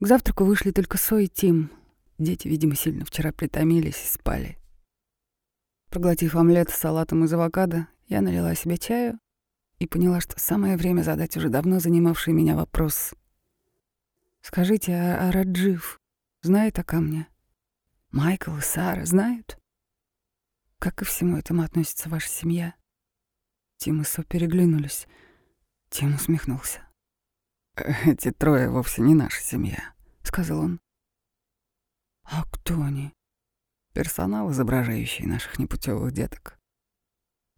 К завтраку вышли только Со и Тим. Дети, видимо, сильно вчера притомились и спали. Проглотив омлет с салатом из авокадо, я налила себе чаю и поняла, что самое время задать уже давно занимавший меня вопрос. «Скажите, а, а Раджив знает о камне? Майкл и Сара знают? Как ко всему этому относится ваша семья?» Тим и Со переглянулись. Тим усмехнулся. «Эти трое вовсе не наша семья», — сказал он. «А кто они?» «Персонал, изображающий наших непутевых деток.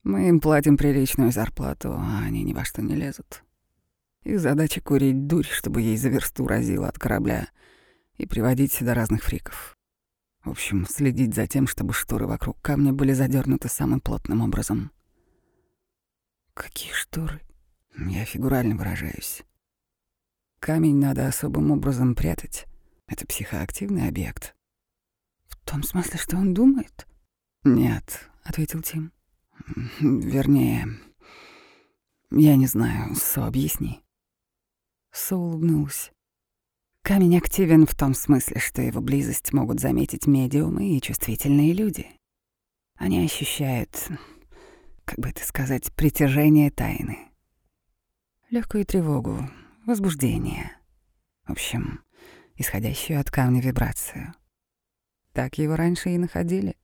Мы им платим приличную зарплату, а они ни во что не лезут. Их задача — курить дурь, чтобы ей за версту разило от корабля, и приводить сюда разных фриков. В общем, следить за тем, чтобы шторы вокруг камня были задернуты самым плотным образом». «Какие шторы?» Я фигурально выражаюсь. Камень надо особым образом прятать. Это психоактивный объект. В том смысле, что он думает? Нет, ответил Тим. Вернее, я не знаю, Со, объясни. Со улыбнулась. Камень активен в том смысле, что его близость могут заметить медиумы и чувствительные люди. Они ощущают, как бы это сказать, притяжение тайны легкую тревогу, возбуждение. В общем, исходящую от камня вибрацию. Так его раньше и находили.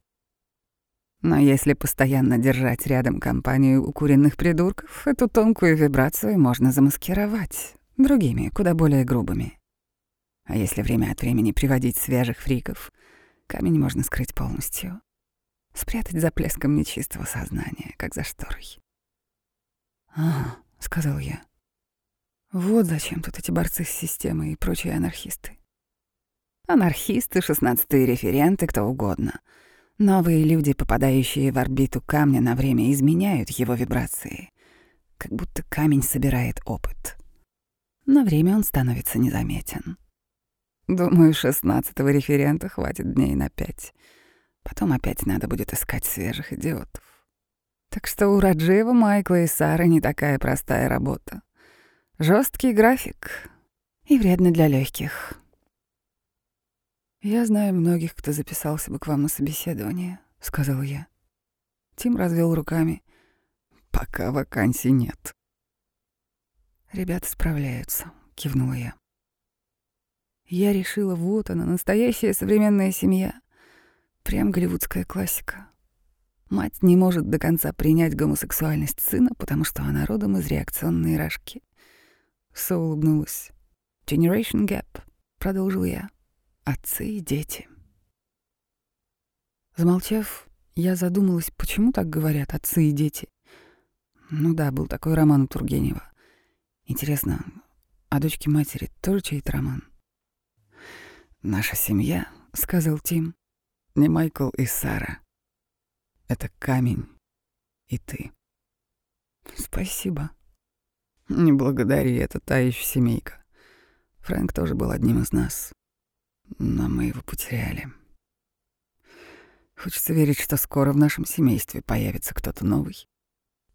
Но если постоянно держать рядом компанию укуренных придурков, эту тонкую вибрацию можно замаскировать другими, куда более грубыми. А если время от времени приводить свежих фриков, камень можно скрыть полностью. Спрятать за плеском нечистого сознания, как за шторой. «Ага», — сказал я. Вот зачем тут эти борцы с системой и прочие анархисты. Анархисты, шестнадцатые референты, кто угодно. Новые люди, попадающие в орбиту камня на время, изменяют его вибрации. Как будто камень собирает опыт. На время он становится незаметен. Думаю, шестнадцатого референта хватит дней на пять. Потом опять надо будет искать свежих идиотов. Так что у Раджева, Майкла и Сары не такая простая работа. Жесткий график и вредно для легких. Я знаю многих, кто записался бы к вам на собеседование, сказал я. Тим развел руками. Пока вакансий нет. Ребята справляются, кивнула я. Я решила, вот она, настоящая современная семья. Прям голливудская классика. Мать не может до конца принять гомосексуальность сына, потому что она родом из реакционной рожки. Со улыбнулась. «Generation Gap», — продолжил я. «Отцы и дети». Замолчав, я задумалась, почему так говорят отцы и дети. Ну да, был такой роман у Тургенева. Интересно, а дочки матери тоже чей-то роман? «Наша семья», — сказал Тим, — «не Майкл и Сара. Это камень и ты». «Спасибо», не благодари, это та еще семейка. Фрэнк тоже был одним из нас. Но мы его потеряли. Хочется верить, что скоро в нашем семействе появится кто-то новый.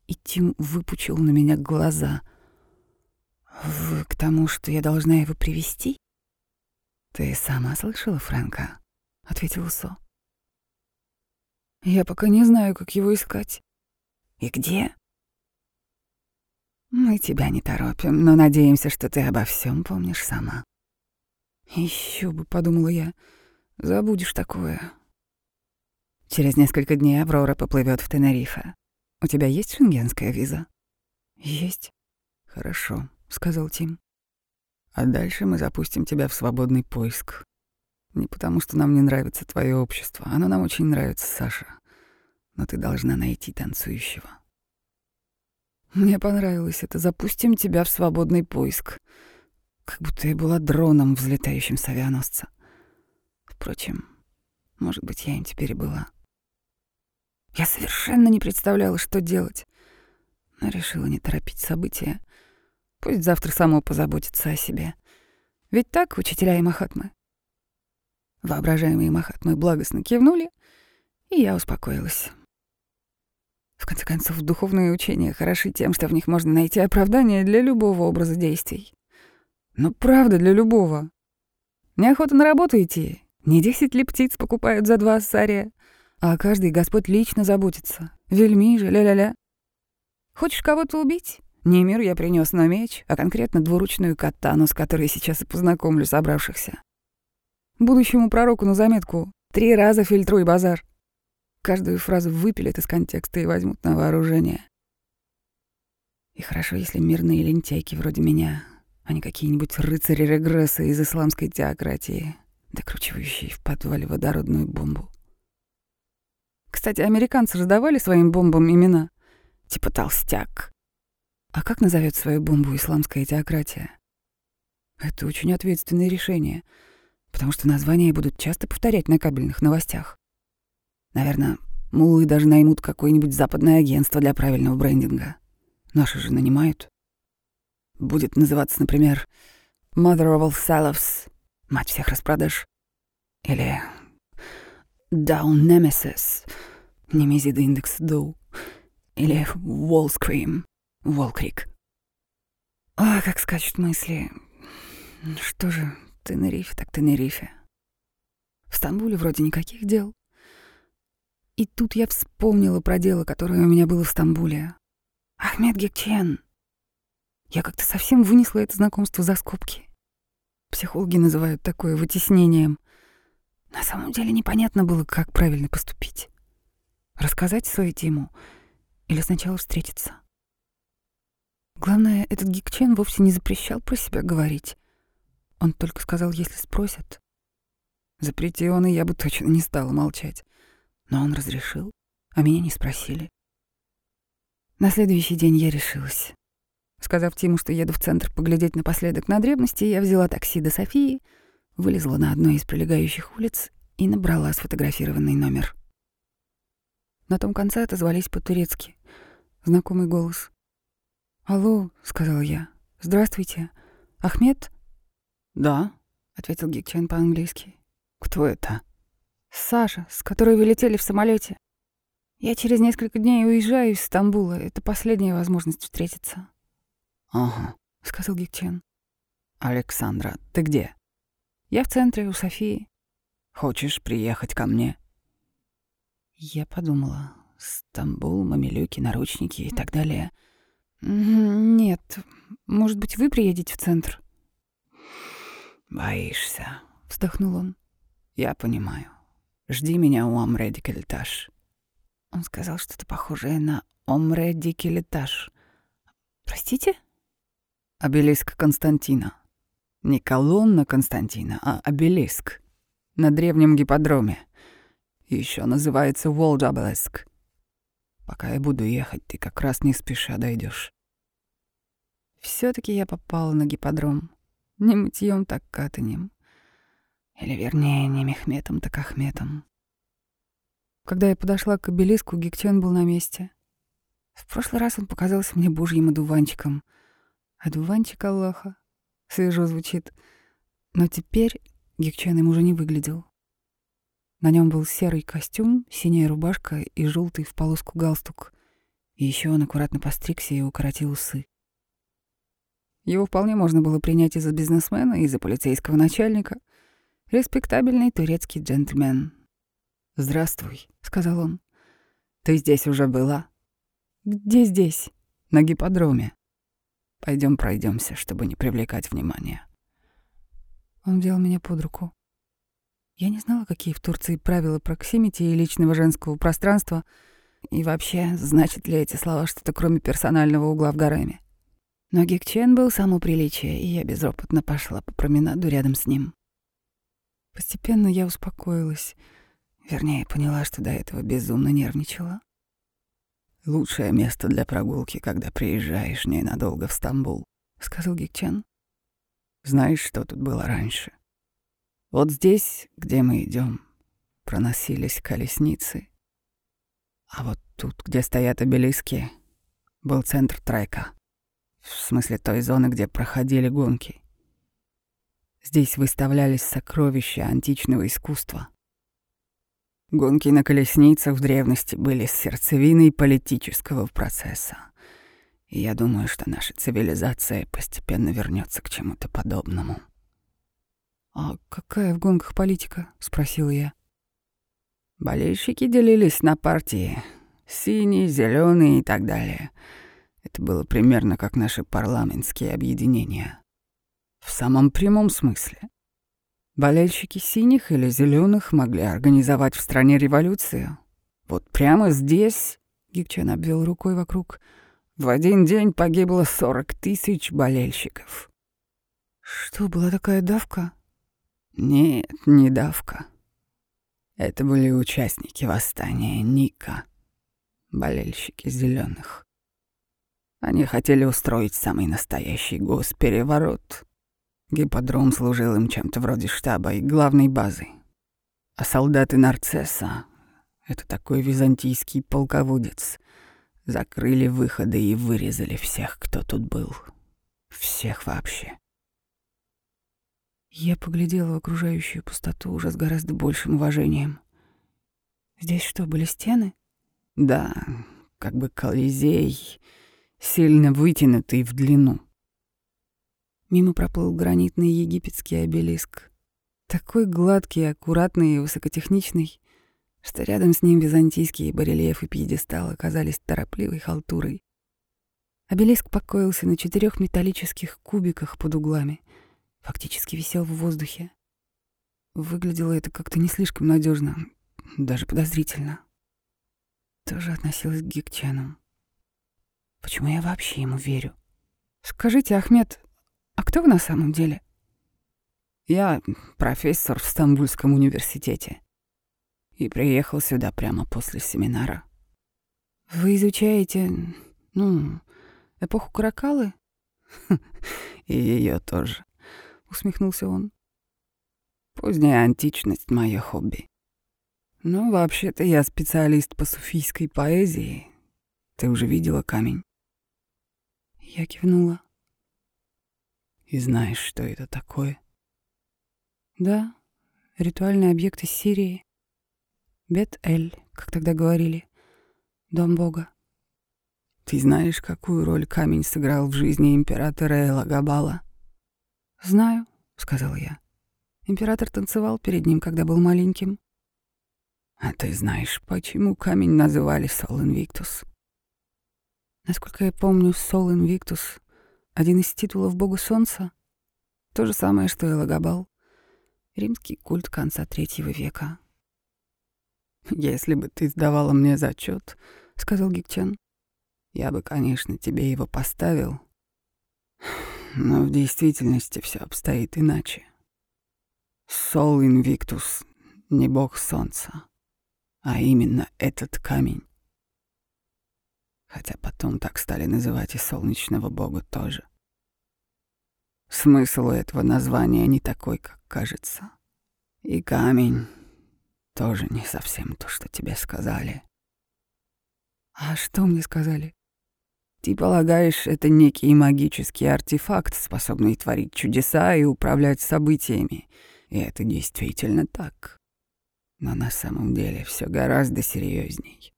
И Тим выпучил на меня глаза. «Вы к тому, что я должна его привести? «Ты сама слышала Фрэнка?» — ответил Со. «Я пока не знаю, как его искать». «И где?» Мы тебя не торопим, но надеемся, что ты обо всем помнишь сама. Еще бы, подумала я, забудешь такое. Через несколько дней Аврора поплывет в Тенерифе. У тебя есть шенгенская виза? Есть. Хорошо, сказал Тим. А дальше мы запустим тебя в свободный поиск. Не потому, что нам не нравится твое общество, оно нам очень нравится, Саша. Но ты должна найти танцующего. Мне понравилось это. Запустим тебя в свободный поиск. Как будто я была дроном, взлетающим с авианосца. Впрочем, может быть, я им теперь и была. Я совершенно не представляла, что делать, но решила не торопить события. Пусть завтра само позаботится о себе. Ведь так учителя и махатмы. Воображаемые махатмы благостно кивнули, и я успокоилась. В конце концов, духовные учения хороши тем, что в них можно найти оправдание для любого образа действий. Но правда для любого. Неохота на работу идти. Не десять ли птиц покупают за два ассария, а каждый Господь лично заботится. Вельми же, ля-ля-ля. Хочешь кого-то убить? Не мир я принес на меч, а конкретно двуручную катану, с которой сейчас и познакомлю собравшихся. Будущему пророку на заметку три раза фильтруй базар. Каждую фразу выпилят из контекста и возьмут на вооружение. И хорошо, если мирные лентяйки вроде меня, а не какие-нибудь рыцари регресса из исламской теократии, докручивающие в подвале водородную бомбу. Кстати, американцы раздавали своим бомбам имена, типа «толстяк». А как назовет свою бомбу исламская теократия? Это очень ответственное решение, потому что названия будут часто повторять на кабельных новостях. Наверное, мулы даже наймут какое-нибудь западное агентство для правильного брендинга. Наши же нанимают. Будет называться, например, Mother of All Salafs, мать всех распродаж. Или Down Nemesis, Немезида индекс Доу. Или Wall Scream, Wall. А, как скачут мысли. Что же, ты на рифе, так ты на рифе. В Стамбуле вроде никаких дел. И тут я вспомнила про дело, которое у меня было в Стамбуле. Ахмед Гекчен. Я как-то совсем вынесла это знакомство за скобки. Психологи называют такое вытеснением. На самом деле непонятно было, как правильно поступить. Рассказать свою тему или сначала встретиться. Главное, этот Гикчен вовсе не запрещал про себя говорить. Он только сказал, если спросят. Запрети он, и я бы точно не стала молчать. Но он разрешил, а меня не спросили. На следующий день я решилась. Сказав Тиму, что еду в центр поглядеть напоследок на древности, я взяла такси до Софии, вылезла на одной из прилегающих улиц и набрала сфотографированный номер. На том конце отозвались по-турецки. Знакомый голос. «Алло», — сказала я. «Здравствуйте. Ахмед?» «Да», — ответил Гикчен по-английски. «Кто это?» «Саша, с которой вы летели в самолете. Я через несколько дней уезжаю из Стамбула. Это последняя возможность встретиться». «Ага», — сказал Гикчен. «Александра, ты где?» «Я в центре, у Софии». «Хочешь приехать ко мне?» Я подумала. Стамбул, мамилюки, наручники и так далее. «Нет, может быть, вы приедете в центр?» «Боишься», — вздохнул он. «Я понимаю. Жди меня у Амре Дикелетаж». Он сказал что-то похожее на Омре Дикелетаж. «Простите?» «Обелиск Константина. Не колонна Константина, а обелиск. На древнем гипподроме. Еще называется Волджабелеск. Пока я буду ехать, ты как раз не спеша дойдешь. все таки я попала на гипподром. Не мытьем, так катанем. Или, вернее, не Мехметом, так Ахметом. Когда я подошла к обелиску, Гектен был на месте. В прошлый раз он показался мне божьим одуванчиком. Одуванчик Аллаха. Свежо звучит. Но теперь Гекчен им уже не выглядел. На нем был серый костюм, синяя рубашка и желтый в полоску галстук. И еще он аккуратно постригся и укоротил усы. Его вполне можно было принять и за бизнесмена, и за полицейского начальника. Респектабельный турецкий джентльмен. «Здравствуй», — сказал он. «Ты здесь уже была?» «Где здесь?» «На гипподроме. Пойдем пройдемся, чтобы не привлекать внимания». Он взял меня под руку. Я не знала, какие в Турции правила проксимити и личного женского пространства, и вообще, значит ли эти слова что-то кроме персонального угла в гареме. Но Гекчен был само приличие, и я безропотно пошла по променаду рядом с ним. Постепенно я успокоилась. Вернее, поняла, что до этого безумно нервничала. «Лучшее место для прогулки, когда приезжаешь ненадолго в Стамбул», — сказал Гекчен. «Знаешь, что тут было раньше?» Вот здесь, где мы идем, проносились колесницы. А вот тут, где стоят обелиски, был центр трека. В смысле той зоны, где проходили гонки. Здесь выставлялись сокровища античного искусства. Гонки на колесницах в древности были сердцевиной политического процесса. И я думаю, что наша цивилизация постепенно вернется к чему-то подобному. «А какая в гонках политика?» — спросила я. Болельщики делились на партии. Синие, зеленые и так далее. Это было примерно как наши парламентские объединения. В самом прямом смысле. Болельщики синих или зеленых могли организовать в стране революцию. Вот прямо здесь, Гикчан обвел рукой вокруг, в один день погибло 40 тысяч болельщиков. Что, была такая давка? Нет, не давка. Это были участники восстания Ника, болельщики зеленых. Они хотели устроить самый настоящий госпереворот. Гиподром служил им чем-то вроде штаба и главной базы. А солдаты Нарцесса — это такой византийский полководец — закрыли выходы и вырезали всех, кто тут был. Всех вообще. Я поглядела в окружающую пустоту уже с гораздо большим уважением. Здесь что, были стены? Да, как бы колизей, сильно вытянутый в длину. Мимо проплыл гранитный египетский обелиск. Такой гладкий, аккуратный и высокотехничный, что рядом с ним византийские барельефы пьедестала оказались торопливой халтурой. Обелиск покоился на четырех металлических кубиках под углами — фактически висел в воздухе. Выглядело это как-то не слишком надежно, даже подозрительно. Тоже относилась к Гикчану. Почему я вообще ему верю? Скажите, Ахмед, а кто вы на самом деле? Я профессор в Стамбульском университете и приехал сюда прямо после семинара. Вы изучаете, ну, эпоху Каракалы? И ее тоже усмехнулся он. Поздняя античность — мое хобби. Но вообще-то я специалист по суфийской поэзии. Ты уже видела камень? Я кивнула. И знаешь, что это такое? Да, ритуальный объект из Сирии. Бет-Эль, как тогда говорили. Дом Бога. Ты знаешь, какую роль камень сыграл в жизни императора Элагабала? «Знаю», — сказала я. Император танцевал перед ним, когда был маленьким. «А ты знаешь, почему камень называли Сол Инвиктус?» Насколько я помню, Сол Инвиктус — один из титулов бога солнца. То же самое, что и Элагабал. Римский культ конца третьего века. «Если бы ты сдавала мне зачет, сказал Гикчен, — «я бы, конечно, тебе его поставил, но в действительности все обстоит иначе. Сол Инвиктус — не бог солнца, а именно этот камень. Хотя потом так стали называть и солнечного бога тоже. Смысл этого названия не такой, как кажется. И камень тоже не совсем то, что тебе сказали. А что мне сказали? Ты полагаешь, это некий магический артефакт, способный творить чудеса и управлять событиями. И это действительно так. Но на самом деле все гораздо серьезней.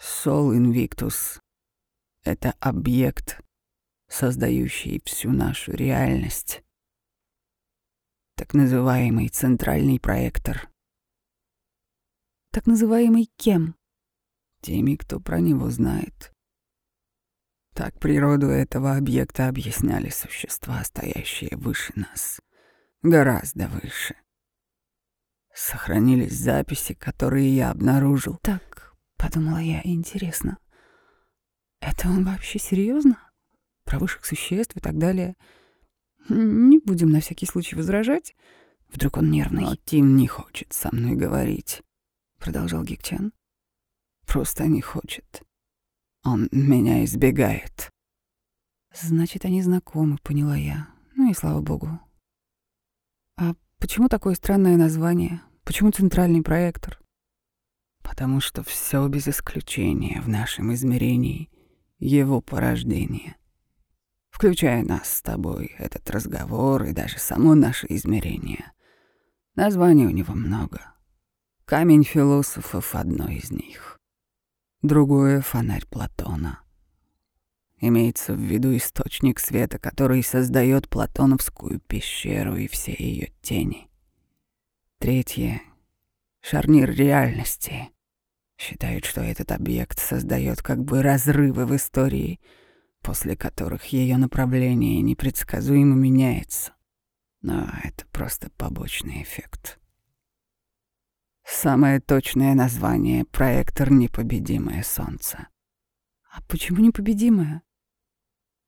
Сол Инвиктус — это объект, создающий всю нашу реальность. Так называемый центральный проектор. Так называемый кем? Теми, кто про него знает. Так природу этого объекта объясняли существа, стоящие выше нас. Гораздо выше. Сохранились записи, которые я обнаружил. Так, подумала я, интересно. Это он вообще серьезно? Про высших существ и так далее. Не будем на всякий случай возражать. Вдруг он нервный. Но Тим не хочет со мной говорить, продолжал Гикчан. Просто не хочет. Он меня избегает. Значит, они знакомы, поняла я. Ну и слава богу. А почему такое странное название? Почему центральный проектор? Потому что все без исключения в нашем измерении его порождение. Включая нас с тобой, этот разговор и даже само наше измерение. Названий у него много. Камень философов — одно из них другое — фонарь Платона. Имеется в виду источник света, который создает Платоновскую пещеру и все ее тени. Третье — шарнир реальности. Считают, что этот объект создает как бы разрывы в истории, после которых ее направление непредсказуемо меняется. Но это просто побочный эффект. Самое точное название — проектор «Непобедимое солнце». А почему непобедимое?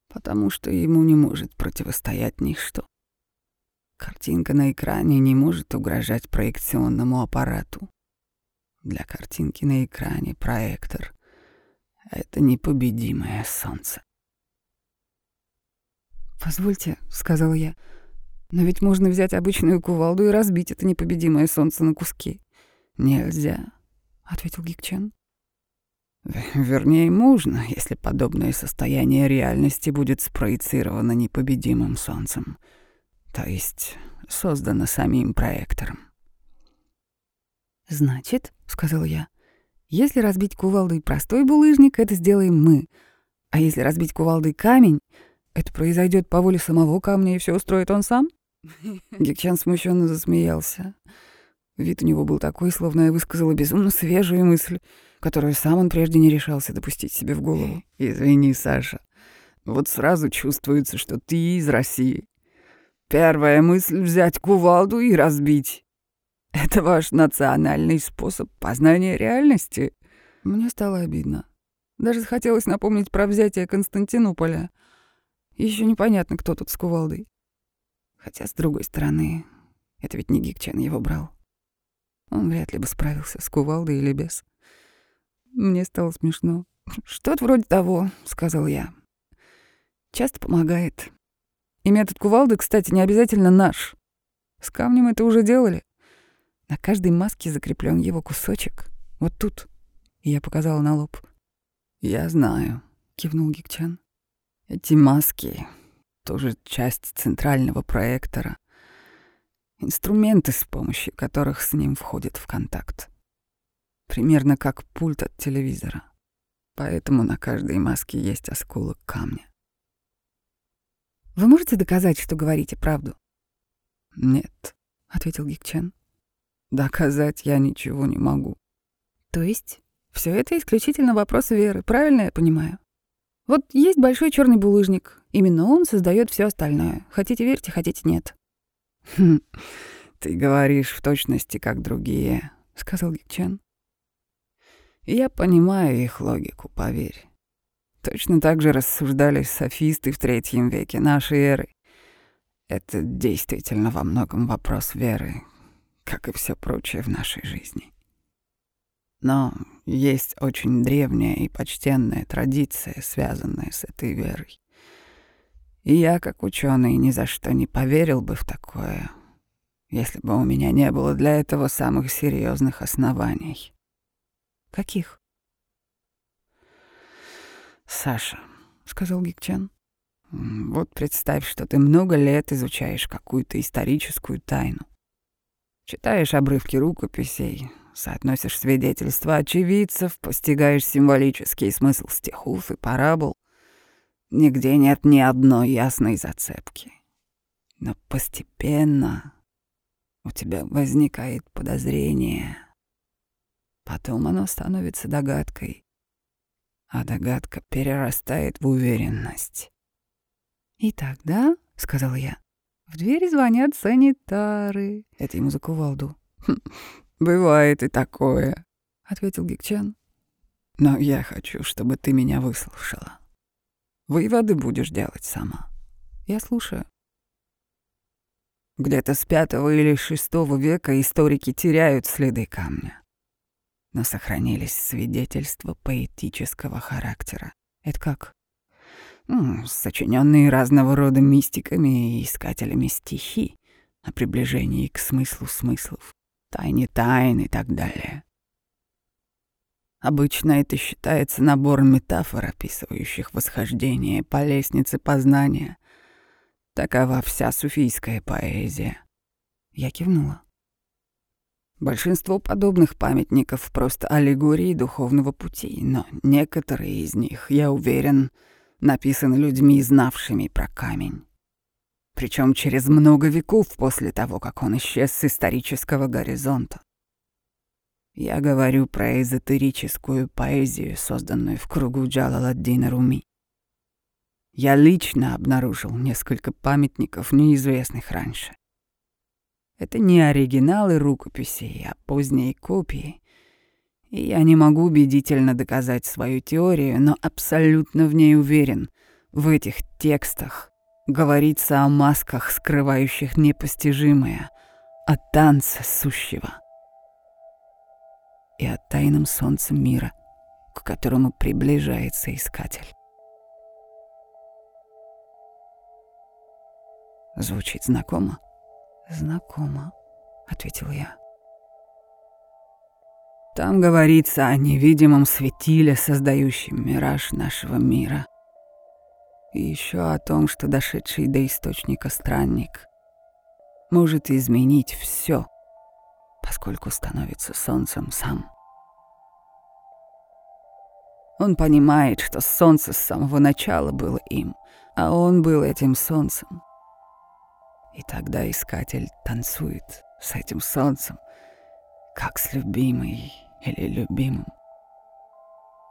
Потому что ему не может противостоять ничто. Картинка на экране не может угрожать проекционному аппарату. Для картинки на экране проектор — это непобедимое солнце. «Позвольте», — сказал я, — «но ведь можно взять обычную кувалду и разбить это непобедимое солнце на куски». «Нельзя», — ответил Гикчен. Вернее, можно, если подобное состояние реальности будет спроецировано непобедимым солнцем, то есть создано самим проектором. «Значит, — сказал я, — если разбить кувалдой простой булыжник, это сделаем мы, а если разбить кувалдой камень, это произойдет по воле самого камня, и все устроит он сам?» Гекчан смущенно засмеялся. Вид у него был такой, словно я высказала безумно свежую мысль — которую сам он прежде не решался допустить себе в голову. «Извини, Саша, вот сразу чувствуется, что ты из России. Первая мысль — взять кувалду и разбить. Это ваш национальный способ познания реальности». Мне стало обидно. Даже захотелось напомнить про взятие Константинополя. Еще непонятно, кто тут с кувалдой. Хотя, с другой стороны, это ведь не Гикчен его брал. Он вряд ли бы справился с кувалдой или без. Мне стало смешно. «Что-то вроде того», — сказал я. «Часто помогает. И метод кувалды, кстати, не обязательно наш. С камнем это уже делали. На каждой маске закреплен его кусочек. Вот тут». И я показала на лоб. «Я знаю», — кивнул Гикчан. «Эти маски — тоже часть центрального проектора. Инструменты, с помощью которых с ним входит в контакт. Примерно как пульт от телевизора. Поэтому на каждой маске есть осколок камня. «Вы можете доказать, что говорите правду?» «Нет», — ответил Гикчен. «Доказать я ничего не могу». «То есть все это исключительно вопрос веры, правильно я понимаю? Вот есть большой черный булыжник. Именно он создает все остальное. Хотите верьте, хотите нет». «Хм, ты говоришь в точности, как другие», — сказал Гикчен. Я понимаю их логику, поверь. Точно так же рассуждали софисты в третьем веке нашей эры. Это действительно во многом вопрос веры, как и все прочее в нашей жизни. Но есть очень древняя и почтенная традиция, связанная с этой верой. И я, как ученый, ни за что не поверил бы в такое, если бы у меня не было для этого самых серьезных оснований. Каких? Саша, сказал Гикчан. Вот представь, что ты много лет изучаешь какую-то историческую тайну. Читаешь обрывки рукописей, соотносишь свидетельства очевидцев, постигаешь символический смысл стихов и парабол. Нигде нет ни одной ясной зацепки. Но постепенно у тебя возникает подозрение — Потом оно становится догадкой, а догадка перерастает в уверенность. «И тогда, — сказал я, — в двери звонят санитары». Это ему за кувалду. «Хм, «Бывает и такое», — ответил Гикчан. «Но я хочу, чтобы ты меня выслушала. Выводы будешь делать сама. Я слушаю». Где-то с пятого или шестого века историки теряют следы камня но сохранились свидетельства поэтического характера. Это как? Сочиненные разного рода мистиками и искателями стихи о приближении к смыслу смыслов, тайне тайн и так далее. Обычно это считается набором метафор, описывающих восхождение по лестнице познания. Такова вся суфийская поэзия. Я кивнула. Большинство подобных памятников — просто аллегории духовного пути, но некоторые из них, я уверен, написаны людьми, знавшими про камень. Причем через много веков после того, как он исчез с исторического горизонта. Я говорю про эзотерическую поэзию, созданную в кругу Джалаладдина Руми. Я лично обнаружил несколько памятников, неизвестных раньше. Это не оригиналы рукописей, а поздние копии. Я не могу убедительно доказать свою теорию, но абсолютно в ней уверен. В этих текстах говорится о масках, скрывающих непостижимое, о танце сущего и о тайном солнце мира, к которому приближается искатель. Звучит знакомо? Знакомо, ответил я. Там говорится о невидимом светиле, создающем мираж нашего мира. И еще о том, что дошедший до источника странник может изменить все, поскольку становится солнцем сам. Он понимает, что солнце с самого начала было им, а он был этим солнцем. И тогда искатель танцует с этим солнцем, как с любимой или любимым,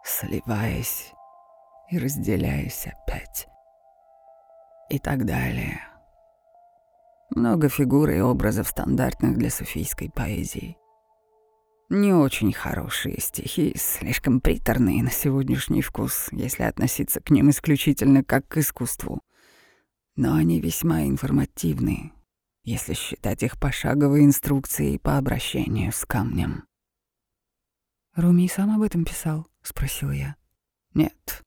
сливаясь и разделяясь опять. И так далее. Много фигур и образов стандартных для суфийской поэзии. Не очень хорошие стихи, слишком приторные на сегодняшний вкус, если относиться к ним исключительно как к искусству. Но они весьма информативны, если считать их пошаговой инструкцией по обращению с камнем. «Руми сам об этом писал?» — спросила я. «Нет.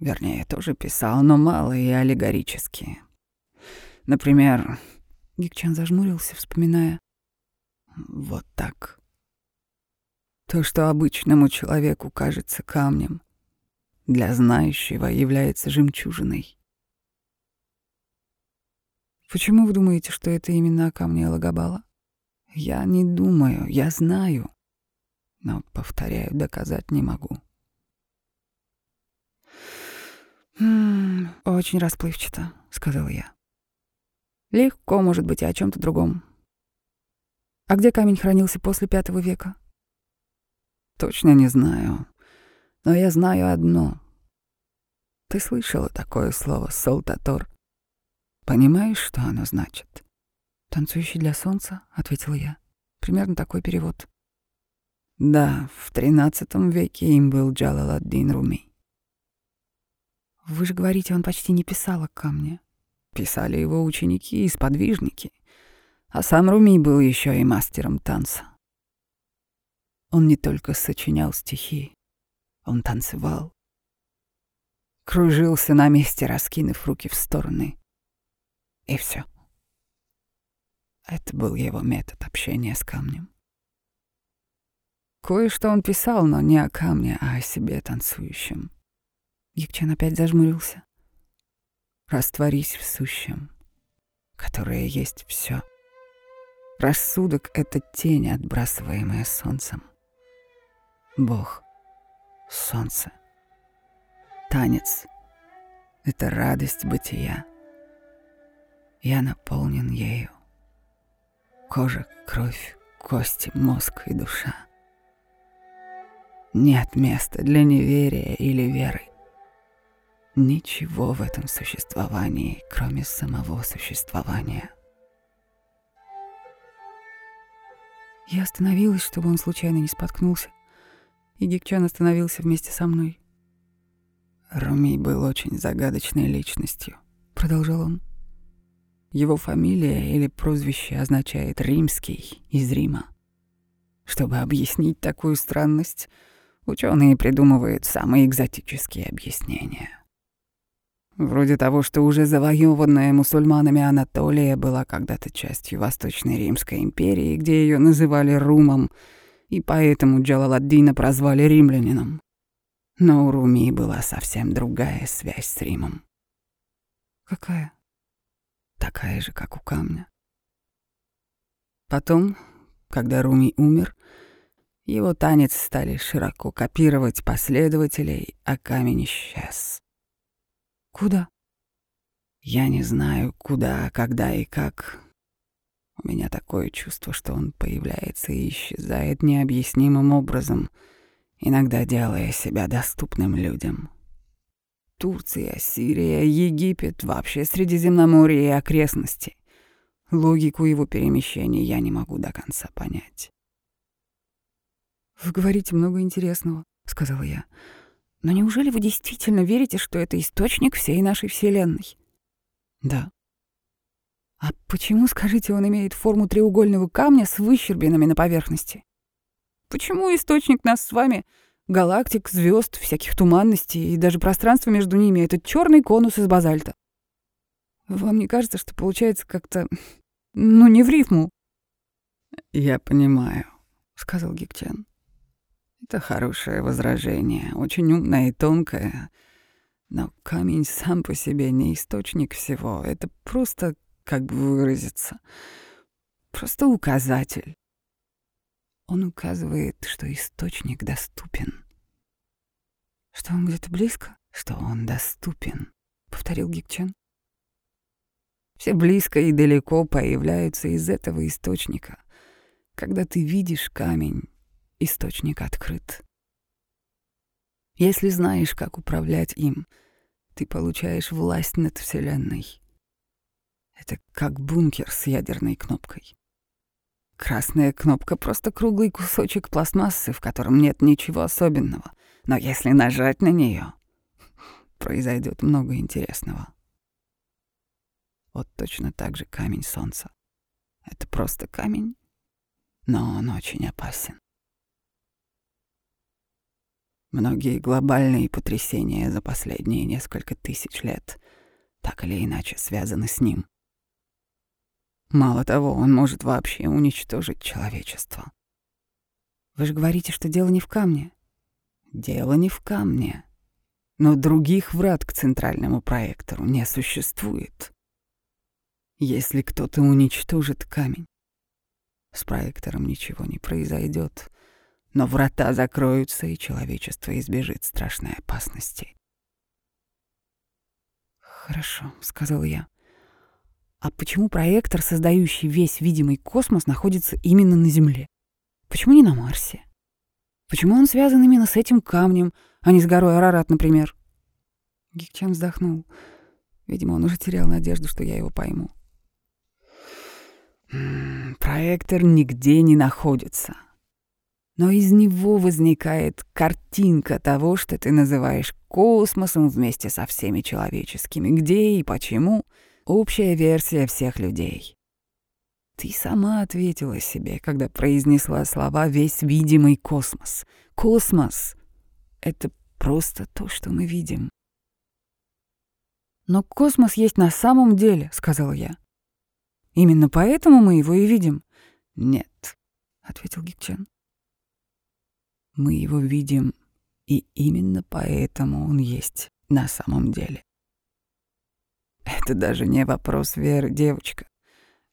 Вернее, тоже писал, но мало и аллегорически. Например...» Гикчан зажмурился, вспоминая. «Вот так. То, что обычному человеку кажется камнем, для знающего является жемчужиной. Почему вы думаете, что это именно о камне Лагабала? Я не думаю, я знаю. Но, повторяю, доказать не могу. «М -м, «Очень расплывчато», — сказал я. «Легко, может быть, и о чем то другом. А где камень хранился после пятого века?» Точно не знаю. Но я знаю одно. Ты слышала такое слово «солтатор»? Понимаешь, что оно значит? «Танцующий для солнца», — ответила я. Примерно такой перевод. Да, в тринадцатом веке им был Джалаладдин Руми. Вы же говорите, он почти не писал о камне. Писали его ученики и сподвижники. А сам Руми был еще и мастером танца. Он не только сочинял стихи, он танцевал. Кружился на месте, раскинув руки в стороны. И все. Это был его метод общения с камнем. Кое-что он писал, но не о камне, а о себе танцующем. Якчан опять зажмурился. Растворись в сущем, которое есть все. Рассудок — это тень, отбрасываемая солнцем. Бог, солнце. Танец — это радость бытия. Я наполнен ею. Кожа, кровь, кости, мозг и душа. Нет места для неверия или веры. Ничего в этом существовании, кроме самого существования. Я остановилась, чтобы он случайно не споткнулся и Гикчан остановился вместе со мной. «Руми был очень загадочной личностью», — продолжал он. «Его фамилия или прозвище означает «римский» из Рима. Чтобы объяснить такую странность, ученые придумывают самые экзотические объяснения. Вроде того, что уже завоеванная мусульманами Анатолия была когда-то частью Восточной Римской империи, где ее называли Румом — и поэтому Джалаладдина прозвали римлянином. Но у Руми была совсем другая связь с Римом. Какая? Такая же, как у камня. Потом, когда Руми умер, его танец стали широко копировать последователей, а камень исчез. Куда? Я не знаю, куда, когда и как. У меня такое чувство, что он появляется и исчезает необъяснимым образом, иногда делая себя доступным людям. Турция, Сирия, Египет, вообще Средиземноморье и окрестности. Логику его перемещений я не могу до конца понять. «Вы говорите много интересного», — сказала я. «Но неужели вы действительно верите, что это источник всей нашей Вселенной?» «Да». «А почему, скажите, он имеет форму треугольного камня с выщербинами на поверхности? Почему источник нас с вами галактик, звезд, всяких туманностей и даже пространство между ними — это черный конус из базальта. Вам не кажется, что получается как-то... ну, не в рифму? «Я понимаю», — сказал Гикчен. «Это хорошее возражение, очень умное и тонкое. Но камень сам по себе не источник всего. Это просто, как бы выразиться, просто указатель. Он указывает, что источник доступен. Что он где-то близко? Что он доступен, повторил Гикчен. Все близко и далеко появляются из этого источника. Когда ты видишь камень, источник открыт. Если знаешь, как управлять им, ты получаешь власть над Вселенной. Это как бункер с ядерной кнопкой. Красная кнопка — просто круглый кусочек пластмассы, в котором нет ничего особенного. Но если нажать на нее, произойдет много интересного. Вот точно так же камень солнца. Это просто камень, но он очень опасен. Многие глобальные потрясения за последние несколько тысяч лет так или иначе связаны с ним. Мало того, он может вообще уничтожить человечество. Вы же говорите, что дело не в камне. Дело не в камне. Но других врат к центральному проектору не существует. Если кто-то уничтожит камень, с проектором ничего не произойдет, но врата закроются, и человечество избежит страшной опасности. «Хорошо», — сказал я. А почему проектор, создающий весь видимый космос, находится именно на Земле? Почему не на Марсе? Почему он связан именно с этим камнем, а не с горой Арарат, например? Гикчан вздохнул. Видимо, он уже терял надежду, что я его пойму. Проектор нигде не находится. Но из него возникает картинка того, что ты называешь космосом вместе со всеми человеческими. Где и почему — общая версия всех людей. Ты сама ответила себе, когда произнесла слова «весь видимый космос». Космос — это просто то, что мы видим. «Но космос есть на самом деле», — сказала я. «Именно поэтому мы его и видим». «Нет», — ответил Гикчен. «Мы его видим, и именно поэтому он есть на самом деле». Это даже не вопрос веры, девочка.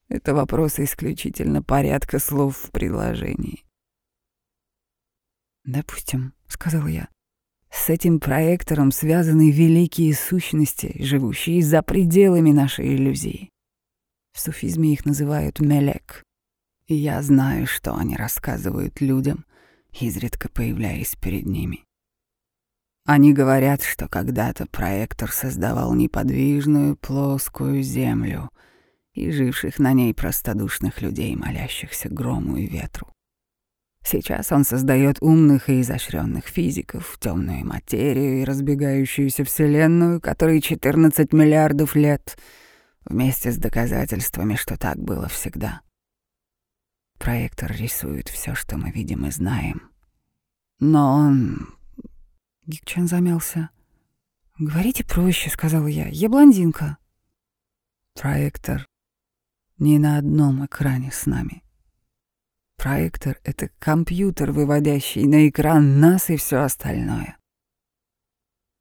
Это вопрос исключительно порядка слов в предложении. «Допустим», — сказала я. «С этим проектором связаны великие сущности, живущие за пределами нашей иллюзии. В суфизме их называют мелек. И я знаю, что они рассказывают людям, изредка появляясь перед ними. Они говорят, что когда-то проектор создавал неподвижную плоскую землю и живших на ней простодушных людей, молящихся грому и ветру. Сейчас он создает умных и изощренных физиков, темную материю и разбегающуюся вселенную, которой 14 миллиардов лет, вместе с доказательствами, что так было всегда. Проектор рисует все, что мы видим и знаем. Но он Гикчан замялся. «Говорите проще», — сказала я. «Я блондинка». «Проектор не на одном экране с нами. Проектор — это компьютер, выводящий на экран нас и все остальное.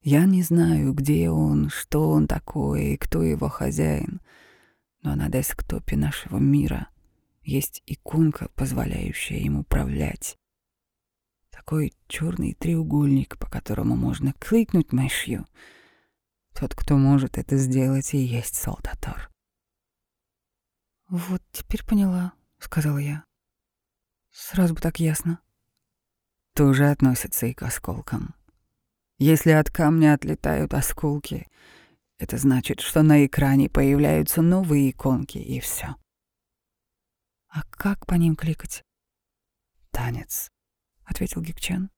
Я не знаю, где он, что он такое и кто его хозяин, но на десктопе нашего мира есть иконка, позволяющая им управлять такой черный треугольник, по которому можно кликнуть мышью. Тот, кто может это сделать, и есть Солдатор. «Вот теперь поняла», — сказала я. «Сразу бы так ясно». Тоже относится и к осколкам. Если от камня отлетают осколки, это значит, что на экране появляются новые иконки, и все. «А как по ним кликать?» «Танец», — ответил Гикчан.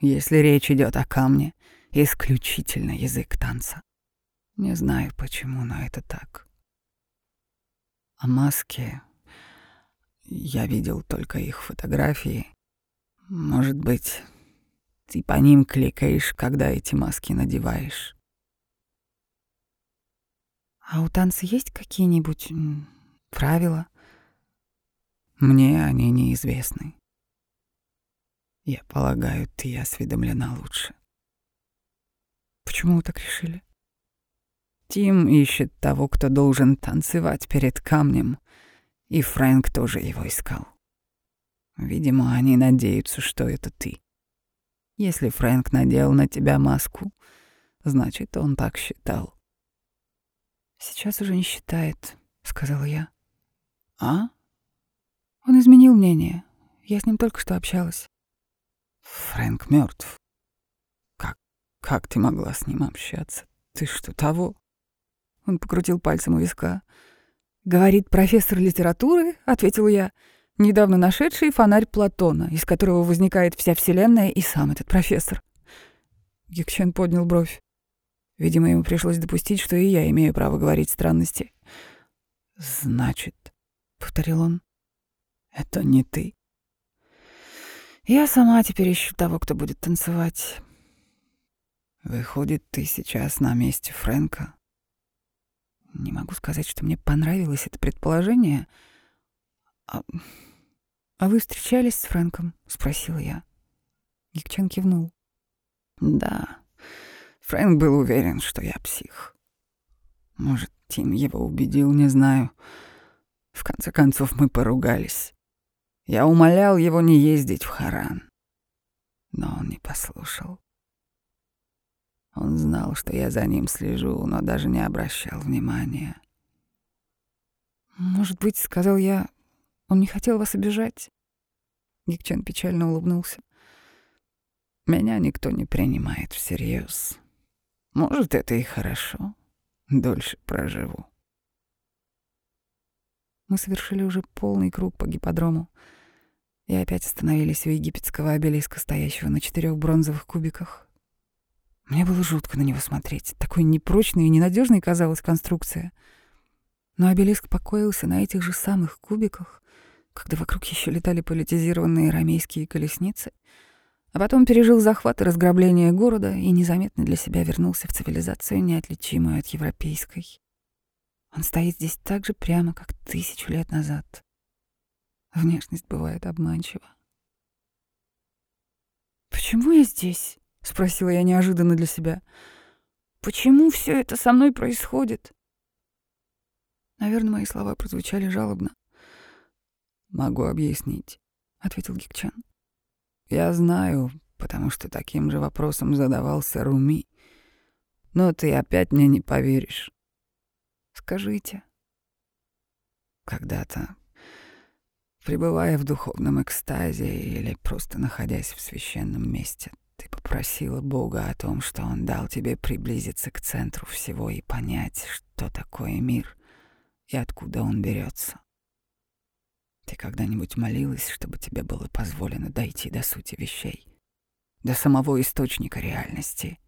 «Если речь идет о камне, исключительно язык танца. Не знаю почему, но это так. А маски... Я видел только их фотографии. Может быть, ты по ним кликаешь, когда эти маски надеваешь. А у танца есть какие-нибудь правила? Мне они неизвестны. Я полагаю, ты осведомлена лучше. Почему вы так решили? Тим ищет того, кто должен танцевать перед камнем, и Фрэнк тоже его искал. Видимо, они надеются, что это ты. Если Фрэнк надел на тебя маску, значит, он так считал. «Сейчас уже не считает», — сказала я. «А?» Он изменил мнение. Я с ним только что общалась. Фрэнк мертв. Как, как ты могла с ним общаться? Ты что, того? Он покрутил пальцем у виска. «Говорит профессор литературы», — ответил я, «недавно нашедший фонарь Платона, из которого возникает вся Вселенная и сам этот профессор». Гекчен поднял бровь. Видимо, ему пришлось допустить, что и я имею право говорить странности. «Значит», — повторил он, — «это не ты». «Я сама теперь ищу того, кто будет танцевать». «Выходит, ты сейчас на месте Фрэнка?» Не могу сказать, что мне понравилось это предположение. «А, а вы встречались с Фрэнком?» — спросила я. Гикчен кивнул. «Да, Фрэнк был уверен, что я псих. Может, Тим его убедил, не знаю. В конце концов, мы поругались. Я умолял его не ездить в Харан. Но он не послушал. Он знал, что я за ним слежу, но даже не обращал внимания. «Может быть, — сказал я, — он не хотел вас обижать?» Гикчен печально улыбнулся. «Меня никто не принимает всерьез. Может, это и хорошо. Дольше проживу». Мы совершили уже полный круг по гипподрому и опять остановились у египетского обелиска, стоящего на четырех бронзовых кубиках. Мне было жутко на него смотреть. Такой непрочной и ненадежной казалась конструкция. Но обелиск покоился на этих же самых кубиках, когда вокруг еще летали политизированные рамейские колесницы, а потом пережил захват и разграбление города и незаметно для себя вернулся в цивилизацию, неотличимую от европейской. Он стоит здесь так же прямо, как тысячу лет назад. Внешность бывает обманчива. «Почему я здесь?» — спросила я неожиданно для себя. «Почему все это со мной происходит?» Наверное, мои слова прозвучали жалобно. «Могу объяснить», — ответил Гикчан. «Я знаю, потому что таким же вопросом задавался Руми. Но ты опять мне не поверишь». «Скажите». Когда-то, пребывая в духовном экстазе или просто находясь в священном месте, ты попросила Бога о том, что Он дал тебе приблизиться к центру всего и понять, что такое мир и откуда он берется. Ты когда-нибудь молилась, чтобы тебе было позволено дойти до сути вещей, до самого источника реальности?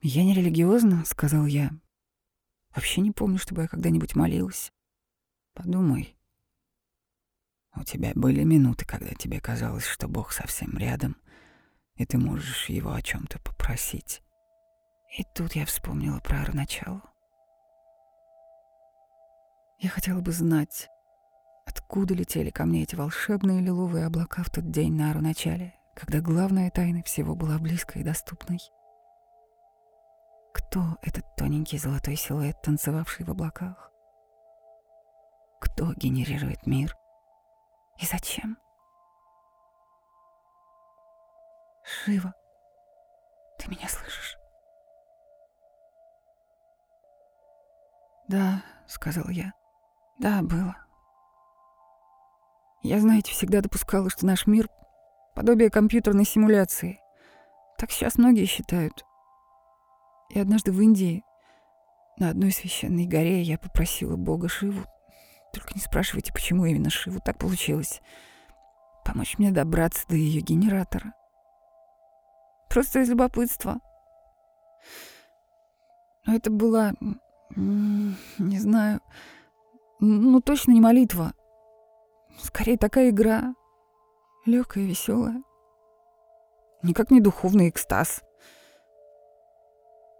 «Я не религиозна», — сказал я. «Вообще не помню, чтобы я когда-нибудь молилась. Подумай, у тебя были минуты, когда тебе казалось, что Бог совсем рядом, и ты можешь его о чем то попросить. И тут я вспомнила про Арначалу. Я хотела бы знать, откуда летели ко мне эти волшебные лиловые облака в тот день на Аруначале, когда главная тайна всего была близкой и доступной. Кто этот тоненький золотой силуэт, танцевавший в облаках? Кто генерирует мир? И зачем? Шива, Ты меня слышишь? Да, сказал я. Да, было. Я, знаете, всегда допускала, что наш мир — подобие компьютерной симуляции. Так сейчас многие считают. И однажды в Индии на одной священной горе я попросила бога Шиву, только не спрашивайте, почему именно Шиву так получилось, помочь мне добраться до ее генератора. Просто из любопытства. Но это была, не знаю, ну точно не молитва. Скорее такая игра, легкая, веселая. Никак не духовный экстаз.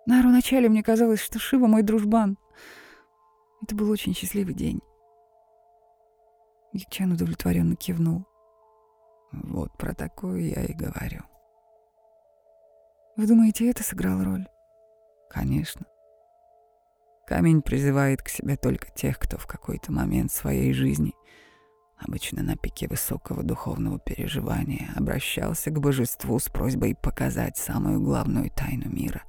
На начале мне казалось, что Шива мой дружбан. Это был очень счастливый день. Гикчан удовлетворенно кивнул. Вот про такое я и говорю. Вы думаете, это сыграло роль? Конечно. Камень призывает к себе только тех, кто в какой-то момент своей жизни, обычно на пике высокого духовного переживания, обращался к божеству с просьбой показать самую главную тайну мира.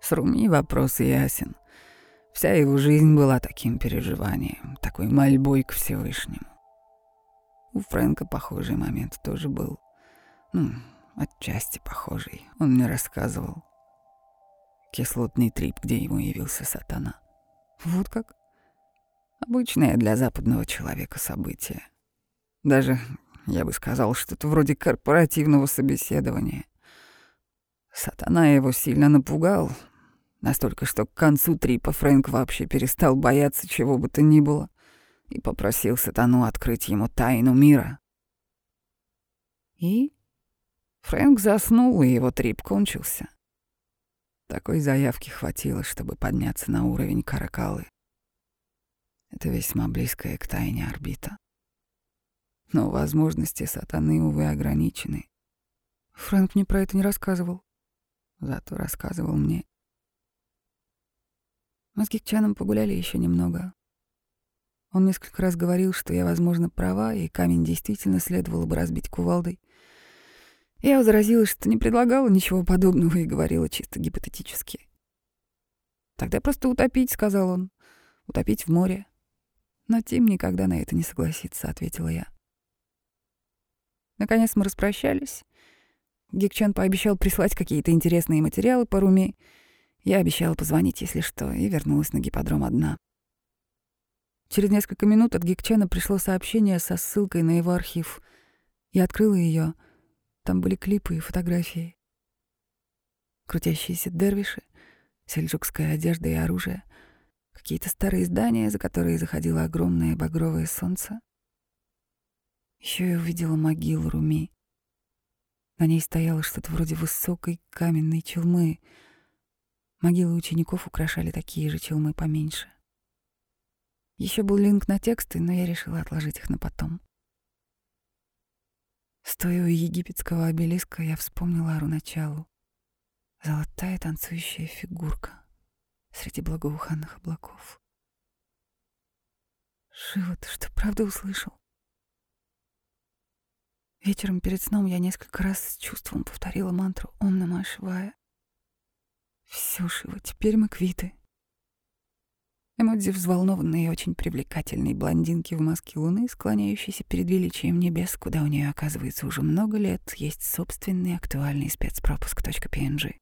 С Руми вопрос ясен. Вся его жизнь была таким переживанием, такой мольбой к Всевышнему. У Фрэнка похожий момент тоже был. Ну, отчасти похожий. Он мне рассказывал. Кислотный трип, где ему явился сатана. Вот как? Обычное для западного человека событие. Даже, я бы сказал, что-то вроде корпоративного собеседования. Сатана его сильно напугал, Настолько, что к концу трипа Фрэнк вообще перестал бояться чего бы то ни было и попросил сатану открыть ему тайну мира. И Фрэнк заснул, и его трип кончился. Такой заявки хватило, чтобы подняться на уровень Каракалы. Это весьма близкая к тайне орбита. Но возможности сатаны, увы, ограничены. Фрэнк мне про это не рассказывал. Зато рассказывал мне. Мы с Гикчаном погуляли еще немного. Он несколько раз говорил, что я, возможно, права, и камень действительно следовало бы разбить кувалдой. Я возразила, что не предлагала ничего подобного и говорила чисто гипотетически. «Тогда просто утопить», — сказал он. «Утопить в море». «Но Тим никогда на это не согласится», — ответила я. Наконец мы распрощались. Гикчан пообещал прислать какие-то интересные материалы по Руми, я обещала позвонить, если что, и вернулась на гипподром одна. Через несколько минут от Гикчена пришло сообщение со ссылкой на его архив. Я открыла ее. Там были клипы и фотографии. Крутящиеся дервиши, сельджукская одежда и оружие, какие-то старые здания, за которые заходило огромное багровое солнце. Еще я увидела могилу Руми. На ней стояло что-то вроде высокой каменной челмы — Могилы учеников украшали такие же челмы поменьше. Еще был линк на тексты, но я решила отложить их на потом. Стоя у египетского обелиска, я вспомнила Аруначалу. Золотая танцующая фигурка среди благоуханных облаков. Шива, ты что, правда услышал? Вечером перед сном я несколько раз с чувством повторила мантру «Ом Нама Шивая». Все, Шива, теперь мы квиты. Эмодзи взволнованной и очень привлекательной блондинки в маске луны, склоняющейся перед величием небес, куда у нее оказывается уже много лет, есть собственный актуальный спецпропуск .png.